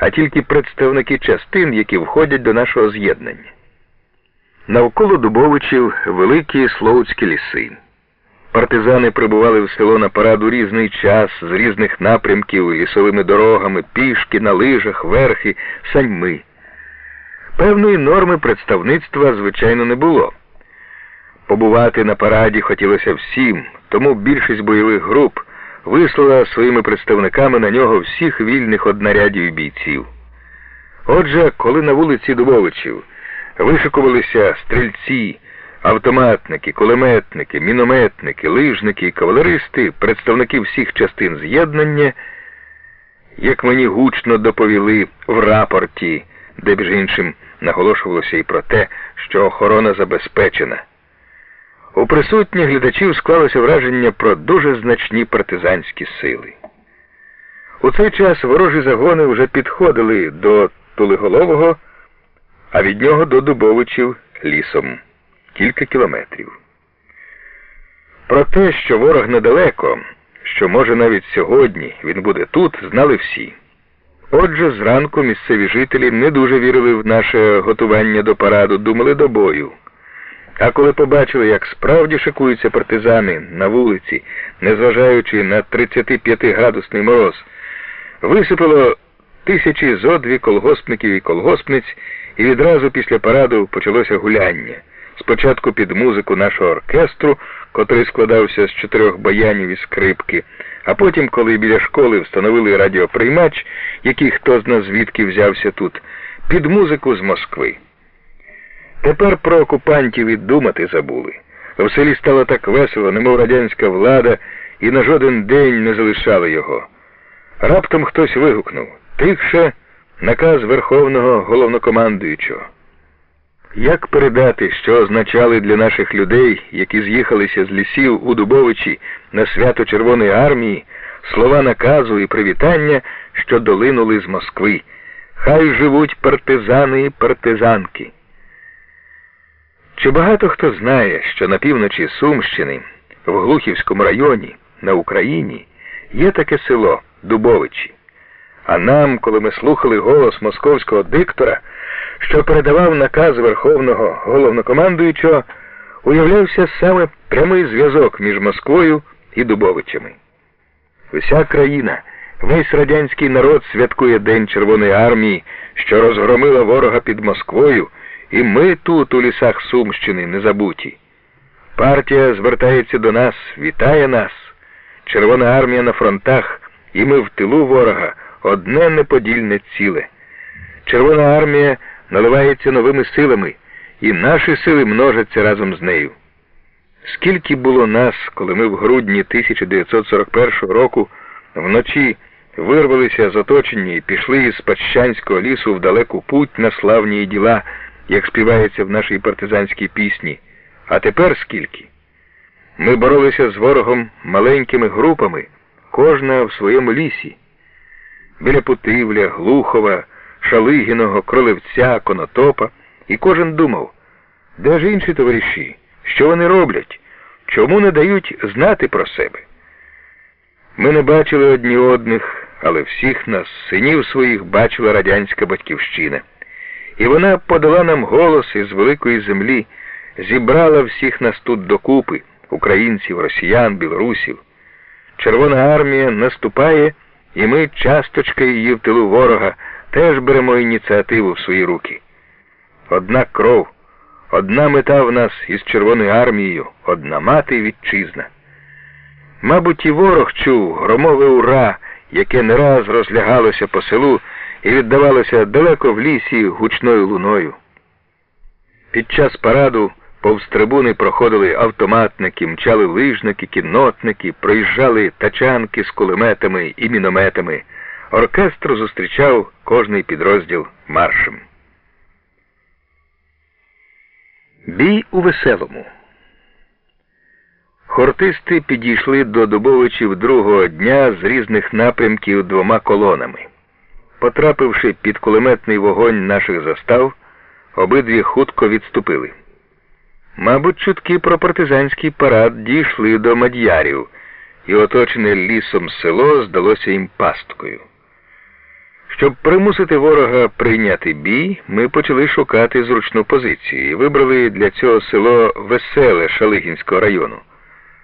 а тільки представники частин, які входять до нашого з'єднання. Навколо Дубовичів великі Слоуцькі ліси. Партизани прибували в село на параду різний час, з різних напрямків, лісовими дорогами, пішки, на лижах, верхи, саньми. Певної норми представництва, звичайно, не було. Побувати на параді хотілося всім, тому більшість бойових груп вислала своїми представниками на нього всіх вільних однарядів бійців. Отже, коли на вулиці Дубовичів вишикувалися стрільці, автоматники, кулеметники, мінометники, лижники і кавалеристи, представники всіх частин з'єднання, як мені гучно доповіли в рапорті, де між іншим наголошувалося і про те, що охорона забезпечена. У присутніх глядачів склалося враження про дуже значні партизанські сили. У цей час ворожі загони вже підходили до Тулиголового, а від нього до Дубовичів лісом кілька кілометрів. Про те, що ворог недалеко, що може навіть сьогодні він буде тут, знали всі. Отже, зранку місцеві жителі не дуже вірили в наше готування до параду, думали до бою. А коли побачили, як справді шикуються партизани на вулиці, незважаючи на 35-градусний мороз, висипало тисячі зодві колгоспників і колгоспниць, і відразу після параду почалося гуляння. Спочатку під музику нашого оркестру, котрий складався з чотирьох баянів і скрипки, а потім, коли біля школи встановили радіоприймач, який хто з нас звідки взявся тут, під музику з Москви. Тепер про окупантів і думати забули. В селі стало так весело, немов радянська влада, і на жоден день не залишали його. Раптом хтось вигукнув тихше наказ Верховного головнокомандуючого. Як передати, що означали для наших людей, які з'їхалися з лісів у Дубовичі на свято Червоної армії, слова наказу і привітання, що долинули з Москви? Хай живуть партизани і партизанки. Чи багато хто знає, що на півночі Сумщини, в Глухівському районі, на Україні, є таке село Дубовичі? А нам, коли ми слухали голос московського диктора, що передавав наказ Верховного головнокомандуючого, уявлявся саме прямий зв'язок між Москвою і Дубовичами. Вся країна, весь радянський народ святкує День Червоної армії, що розгромила ворога під Москвою, і ми тут, у лісах Сумщини, не забуті. Партія звертається до нас, вітає нас. Червона армія на фронтах, і ми в тилу ворога одне неподільне ціле. Червона армія наливається новими силами, і наші сили множаться разом з нею. Скільки було нас, коли ми в грудні 1941 року вночі вирвалися з оточення і пішли із Пащанського лісу в далеку путь на славні діла, як співається в нашій партизанській пісні. А тепер скільки? Ми боролися з ворогом маленькими групами, кожна в своєму лісі. Біля Путивля, Глухова, Шалигіного, Кролевця, Конотопа, і кожен думав, де ж інші товариші, що вони роблять, чому не дають знати про себе. Ми не бачили одні одних, але всіх нас, синів своїх, бачила радянська батьківщина. І вона подала нам голос із великої землі, зібрала всіх нас тут докупи, українців, росіян, білорусів. Червона армія наступає, і ми, часточка її в тилу ворога, теж беремо ініціативу в свої руки. Одна кров, одна мета в нас із Червоною армією, одна мати вітчизна. Мабуть, і ворог чув громове ура, яке не раз розлягалося по селу і віддавалося далеко в лісі гучною луною. Під час параду повз трибуни проходили автоматники, мчали лижники, кіннотники, проїжджали тачанки з кулеметами і мінометами. Оркестр зустрічав кожний підрозділ маршем. Бій у веселому. Хортисти підійшли до Дубовичів другого дня з різних напрямків двома колонами. Потрапивши під кулеметний вогонь наших застав, обидві хутко відступили. Мабуть, чутки про партизанський парад дійшли до мад'ярів, і оточене лісом село здалося їм пасткою. Щоб примусити ворога прийняти бій, ми почали шукати зручну позицію і вибрали для цього село Веселе Шалигінського району.